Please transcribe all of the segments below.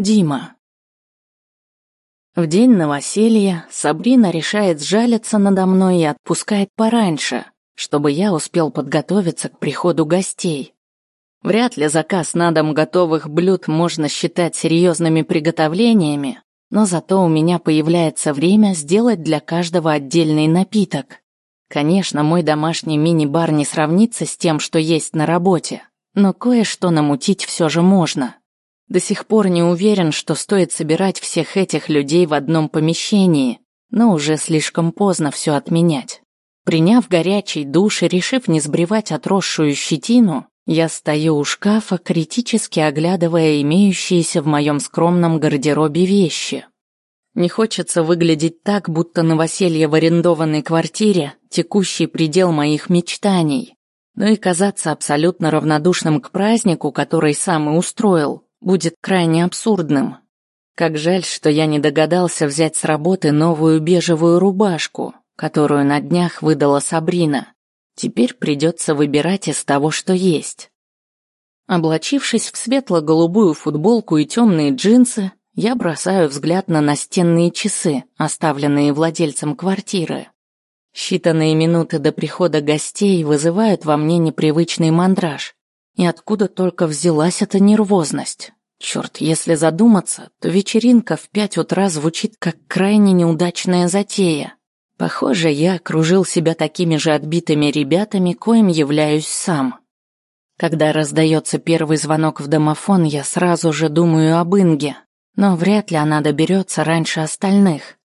Дима. В день новоселья Сабрина решает сжалиться надо мной и отпускает пораньше, чтобы я успел подготовиться к приходу гостей. Вряд ли заказ на дом готовых блюд можно считать серьезными приготовлениями, но зато у меня появляется время сделать для каждого отдельный напиток. Конечно, мой домашний мини-бар не сравнится с тем, что есть на работе, но кое-что намутить все же можно. До сих пор не уверен, что стоит собирать всех этих людей в одном помещении, но уже слишком поздно все отменять. Приняв горячий душ и решив не сбривать отросшую щетину, я стою у шкафа, критически оглядывая имеющиеся в моем скромном гардеробе вещи. Не хочется выглядеть так, будто новоселье в арендованной квартире – текущий предел моих мечтаний, но и казаться абсолютно равнодушным к празднику, который сам и устроил, будет крайне абсурдным. Как жаль, что я не догадался взять с работы новую бежевую рубашку, которую на днях выдала Сабрина. Теперь придется выбирать из того, что есть. Облачившись в светло-голубую футболку и темные джинсы, я бросаю взгляд на настенные часы, оставленные владельцем квартиры. Считанные минуты до прихода гостей вызывают во мне непривычный мандраж. И откуда только взялась эта нервозность? Черт, если задуматься, то вечеринка в пять утра звучит как крайне неудачная затея. Похоже, я окружил себя такими же отбитыми ребятами, коим являюсь сам. Когда раздается первый звонок в домофон, я сразу же думаю об Инге, но вряд ли она доберется раньше остальных.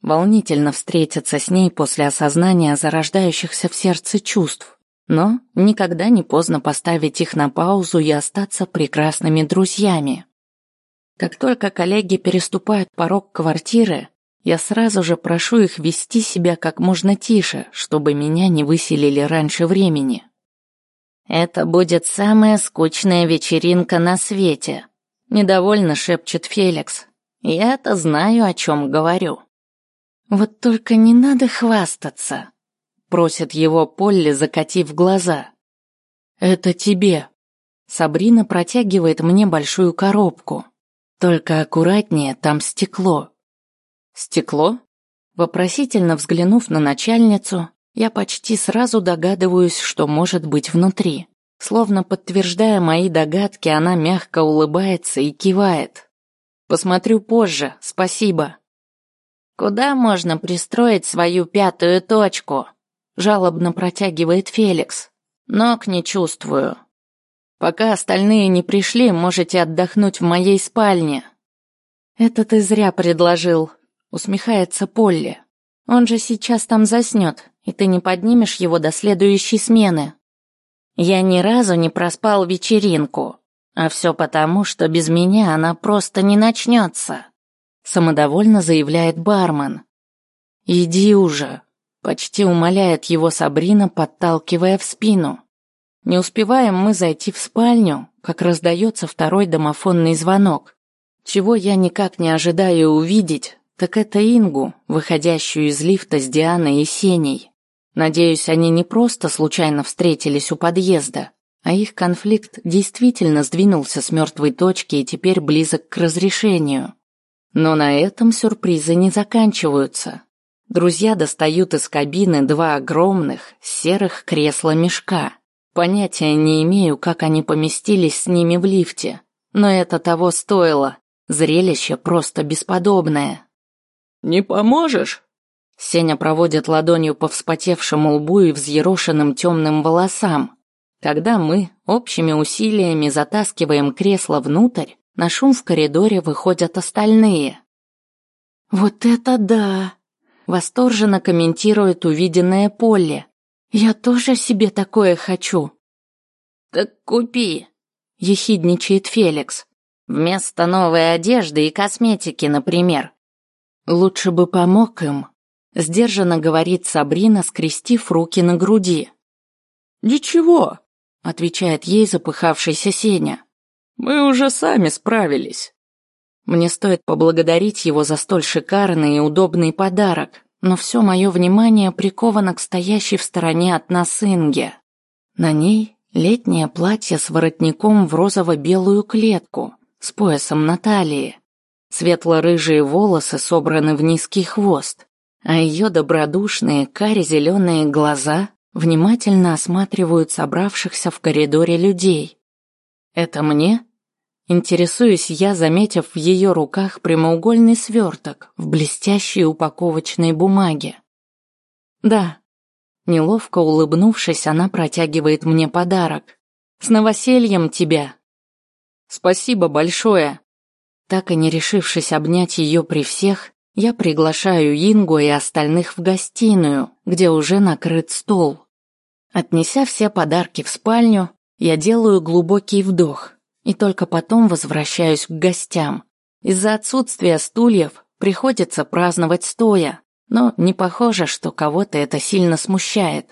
Волнительно встретиться с ней после осознания зарождающихся в сердце чувств. Но никогда не поздно поставить их на паузу и остаться прекрасными друзьями. Как только коллеги переступают порог квартиры, я сразу же прошу их вести себя как можно тише, чтобы меня не выселили раньше времени. «Это будет самая скучная вечеринка на свете», — недовольно шепчет Феликс. «Я-то знаю, о чем говорю». «Вот только не надо хвастаться», просит его Полли, закатив глаза. Это тебе. Сабрина протягивает мне большую коробку. Только аккуратнее, там стекло. Стекло? Вопросительно взглянув на начальницу, я почти сразу догадываюсь, что может быть внутри. Словно подтверждая мои догадки, она мягко улыбается и кивает. Посмотрю позже, спасибо. Куда можно пристроить свою пятую точку? Жалобно протягивает Феликс. Ног не чувствую. Пока остальные не пришли, можете отдохнуть в моей спальне. Это ты зря предложил, усмехается Полли. Он же сейчас там заснет, и ты не поднимешь его до следующей смены. Я ни разу не проспал вечеринку, а все потому, что без меня она просто не начнется. Самодовольно заявляет бармен. Иди уже, Почти умоляет его Сабрина, подталкивая в спину. Не успеваем мы зайти в спальню, как раздается второй домофонный звонок. Чего я никак не ожидаю увидеть, так это Ингу, выходящую из лифта с Дианой и Сеней. Надеюсь, они не просто случайно встретились у подъезда, а их конфликт действительно сдвинулся с мертвой точки и теперь близок к разрешению. Но на этом сюрпризы не заканчиваются. Друзья достают из кабины два огромных серых кресла-мешка. Понятия не имею, как они поместились с ними в лифте, но это того стоило. Зрелище просто бесподобное. «Не поможешь?» Сеня проводит ладонью по вспотевшему лбу и взъерошенным темным волосам. Когда мы общими усилиями затаскиваем кресло внутрь, на шум в коридоре выходят остальные. «Вот это да!» Восторженно комментирует увиденное Полли. «Я тоже себе такое хочу». «Так купи», — ехидничает Феликс. «Вместо новой одежды и косметики, например». «Лучше бы помог им», — сдержанно говорит Сабрина, скрестив руки на груди. «Ничего», — отвечает ей запыхавшийся Сеня. «Мы уже сами справились». Мне стоит поблагодарить его за столь шикарный и удобный подарок, но все мое внимание приковано к стоящей в стороне от нас Инге. На ней летнее платье с воротником в розово-белую клетку, с поясом на талии, Светло-рыжие волосы собраны в низкий хвост, а ее добродушные каре-зеленые глаза внимательно осматривают собравшихся в коридоре людей. «Это мне?» Интересуюсь я, заметив в ее руках прямоугольный сверток в блестящей упаковочной бумаге. «Да». Неловко улыбнувшись, она протягивает мне подарок. «С новосельем тебя!» «Спасибо большое!» Так и не решившись обнять ее при всех, я приглашаю Ингу и остальных в гостиную, где уже накрыт стол. Отнеся все подарки в спальню, я делаю глубокий вдох и только потом возвращаюсь к гостям. Из-за отсутствия стульев приходится праздновать стоя, но не похоже, что кого-то это сильно смущает.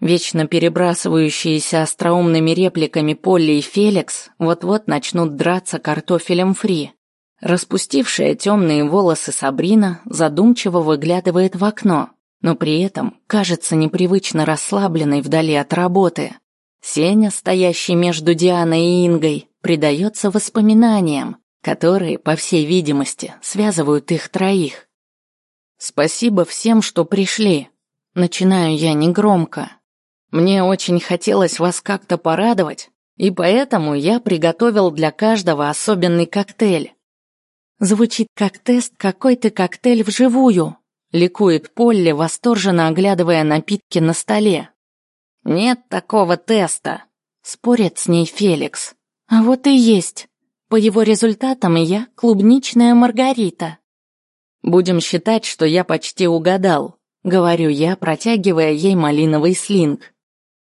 Вечно перебрасывающиеся остроумными репликами Полли и Феликс вот-вот начнут драться картофелем фри. Распустившая темные волосы Сабрина задумчиво выглядывает в окно, но при этом кажется непривычно расслабленной вдали от работы. Сеня, стоящий между Дианой и Ингой, предается воспоминаниям, которые, по всей видимости, связывают их троих. «Спасибо всем, что пришли», — начинаю я негромко. Мне очень хотелось вас как-то порадовать, и поэтому я приготовил для каждого особенный коктейль. Звучит как тест «Какой ты коктейль вживую?» Ликует Полли, восторженно оглядывая напитки на столе. «Нет такого теста», — спорит с ней Феликс. «А вот и есть. По его результатам я клубничная Маргарита». «Будем считать, что я почти угадал», — говорю я, протягивая ей малиновый слинг.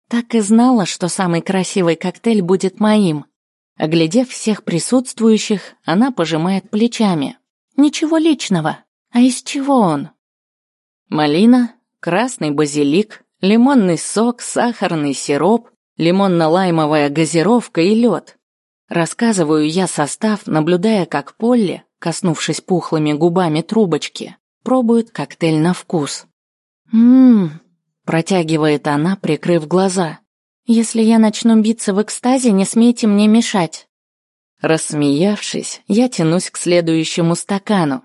Так и знала, что самый красивый коктейль будет моим. Оглядев всех присутствующих, она пожимает плечами. Ничего личного. А из чего он? Малина, красный базилик, лимонный сок, сахарный сироп, лимонно-лаймовая газировка и лед. Рассказываю я состав, наблюдая, как Полли, коснувшись пухлыми губами трубочки, пробует коктейль на вкус. Ммм, Протягивает она, прикрыв глаза. «Если я начну биться в экстазе, не смейте мне мешать». Рассмеявшись, я тянусь к следующему стакану.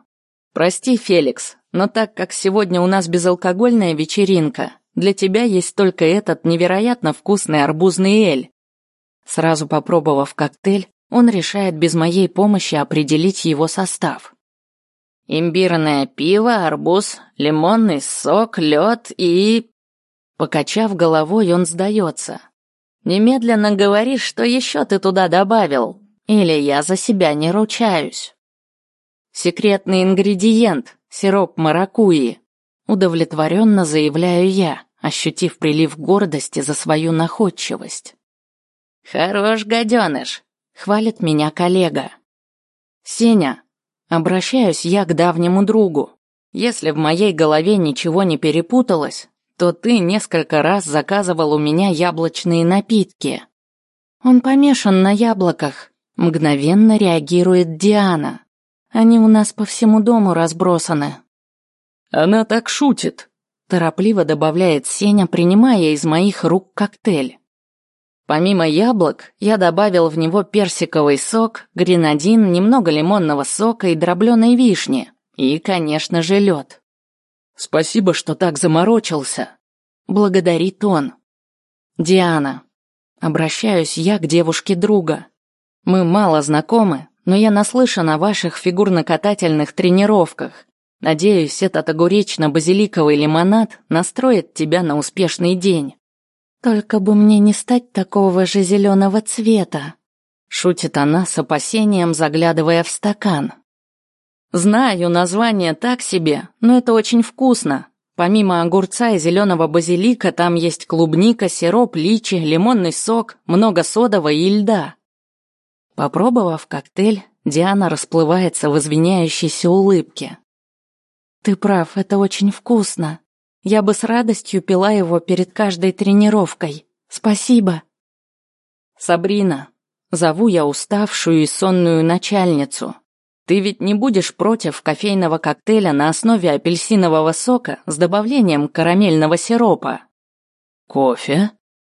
«Прости, Феликс, но так как сегодня у нас безалкогольная вечеринка, для тебя есть только этот невероятно вкусный арбузный эль». Сразу попробовав коктейль, он решает без моей помощи определить его состав. Имбирное пиво, арбуз, лимонный сок, лед и... Покачав головой, он сдается. «Немедленно говори, что еще ты туда добавил, или я за себя не ручаюсь». «Секретный ингредиент — сироп маракуйи», — удовлетворенно заявляю я, ощутив прилив гордости за свою находчивость. «Хорош, гаденыш», — хвалит меня коллега. «Сеня», — обращаюсь я к давнему другу, если в моей голове ничего не перепуталось, то ты несколько раз заказывал у меня яблочные напитки. Он помешан на яблоках, мгновенно реагирует Диана. Они у нас по всему дому разбросаны. Она так шутит, торопливо добавляет Сеня, принимая из моих рук коктейль. Помимо яблок, я добавил в него персиковый сок, гренадин, немного лимонного сока и дробленой вишни. И, конечно же, лед. Спасибо, что так заморочился. Благодарит он. Диана. Обращаюсь я к девушке друга. Мы мало знакомы, но я наслышан о ваших фигурно-катательных тренировках. Надеюсь, этот огуречно-базиликовый лимонад настроит тебя на успешный день. Только бы мне не стать такого же зеленого цвета, шутит она с опасением, заглядывая в стакан. Знаю, название так себе, но это очень вкусно. Помимо огурца и зеленого базилика, там есть клубника, сироп, личи, лимонный сок, много содового и льда. Попробовав коктейль, Диана расплывается в извиняющейся улыбке. «Ты прав, это очень вкусно. Я бы с радостью пила его перед каждой тренировкой. Спасибо». «Сабрина», зову я уставшую и сонную начальницу. Ты ведь не будешь против кофейного коктейля на основе апельсинового сока с добавлением карамельного сиропа? Кофе?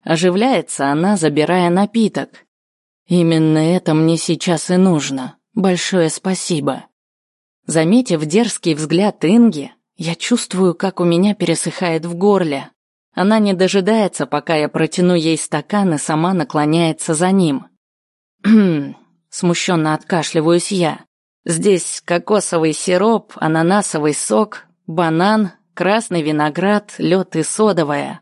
Оживляется она, забирая напиток. Именно это мне сейчас и нужно. Большое спасибо. Заметив дерзкий взгляд Инги, я чувствую, как у меня пересыхает в горле. Она не дожидается, пока я протяну ей стакан и сама наклоняется за ним. «Хм...» — смущенно откашливаюсь я. «Здесь кокосовый сироп, ананасовый сок, банан, красный виноград, лед и содовая».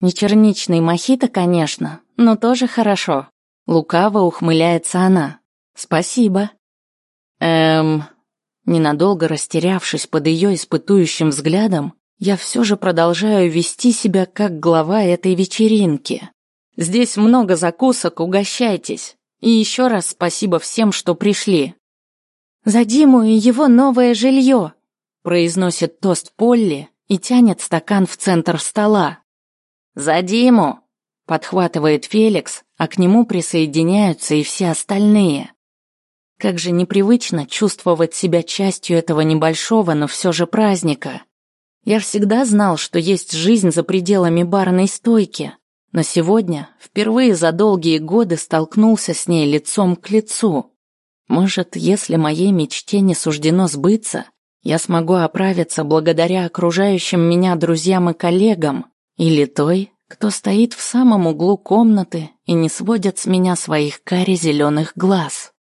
«Не черничный мохито, конечно, но тоже хорошо». Лукаво ухмыляется она. «Спасибо». «Эм...» Ненадолго растерявшись под ее испытующим взглядом, я все же продолжаю вести себя как глава этой вечеринки. Здесь много закусок, угощайтесь. И еще раз спасибо всем, что пришли. «За Диму и его новое жилье», — произносит тост Полли и тянет стакан в центр стола. «За Диму!» — подхватывает Феликс, а к нему присоединяются и все остальные. Как же непривычно чувствовать себя частью этого небольшого, но все же праздника. Я всегда знал, что есть жизнь за пределами барной стойки, но сегодня впервые за долгие годы столкнулся с ней лицом к лицу. Может, если моей мечте не суждено сбыться, я смогу оправиться благодаря окружающим меня друзьям и коллегам, или той, кто стоит в самом углу комнаты и не сводит с меня своих кари зеленых глаз.